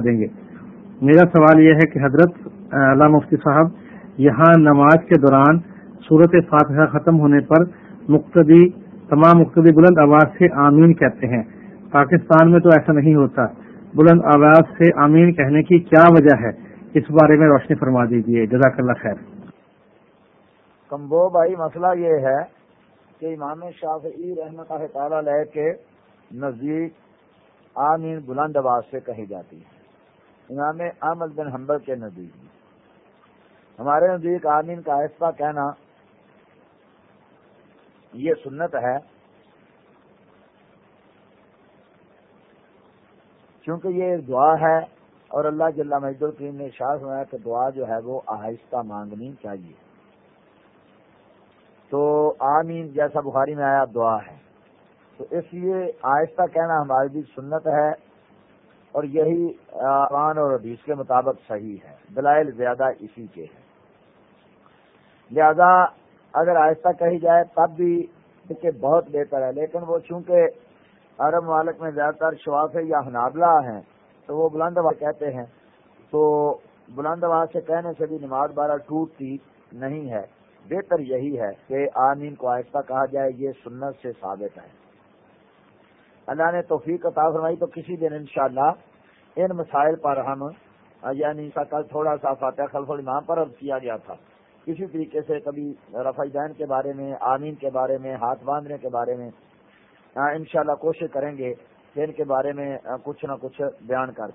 دیں گے۔ میرا سوال یہ ہے کہ حضرت علامہ مفتی صاحب، یہاں نماز کے دوران صورت فاتحہ ختم ہونے پر مقتدی، تمام مقتدی بلند آواز سے آمین کہتے ہیں۔ پاکستان میں تو ایسا نہیں ہوتا۔ بلند آواز سے آمین کہنے کی کیا وجہ ہے؟ اس بارے میں روشنی فرما دیجیے جزاک اللہ خیر۔ کمبو بھائی، مسئلہ یہ ہے کہ امام شافعی رحمت اللہ تعالی علیہ کے نزدیک آمین بلند آواز سے کہی جاتی ہے۔ امام احمد بن حنبل کے نزدیک ہمارے نزدیک آمین کا آہستہ کہنا یہ سنت ہے کیونکہ یہ دعا ہے اور اللہ جل مجد الکریم نے شاہ سنا کہ دعا جو ہے وہ آہستہ مانگنی چاہیے۔ تو آمین جیسا بخاری میں آیا دعا ہے۔ تو اس لیے آہستہ کہنا ہماری بھی سنت ہے۔ اور یہی قرآن اور حدیث کے مطابق صحیح ہے، دلائل زیادہ اسی کے ہیں۔ لہذا اگر آہستہ کہی جائے تب بھی کہ بہت بہتر ہے، لیکن وہ چونکہ عرب مالک میں زیادہ تر شواف یا حنابلہ ہیں، تو وہ بلند آواز کہتے ہیں۔ تو بلند آواز سے کہنے سے بھی نماز بارہ ٹوٹتی نہیں ہے۔ بہتر یہی ہے کہ آمین کو آہستہ کہا جائے، یہ سنت سے ثابت ہے۔ اللہ نے توفیق عطا فرمائی تو کسی دن انشاءاللہ ان مسائل پر ہم یعنی کل تھوڑا سا فاتح خلف الامام پر عرض کیا گیا تھا۔ کسی طریقے سے کبھی رفع دین کے بارے میں، آمین کے بارے میں، ہاتھ باندھنے کے بارے میں ہاں، انشاءاللہ کوشش کریں گے ان کے بارے میں کچھ نہ کچھ بیان کر۔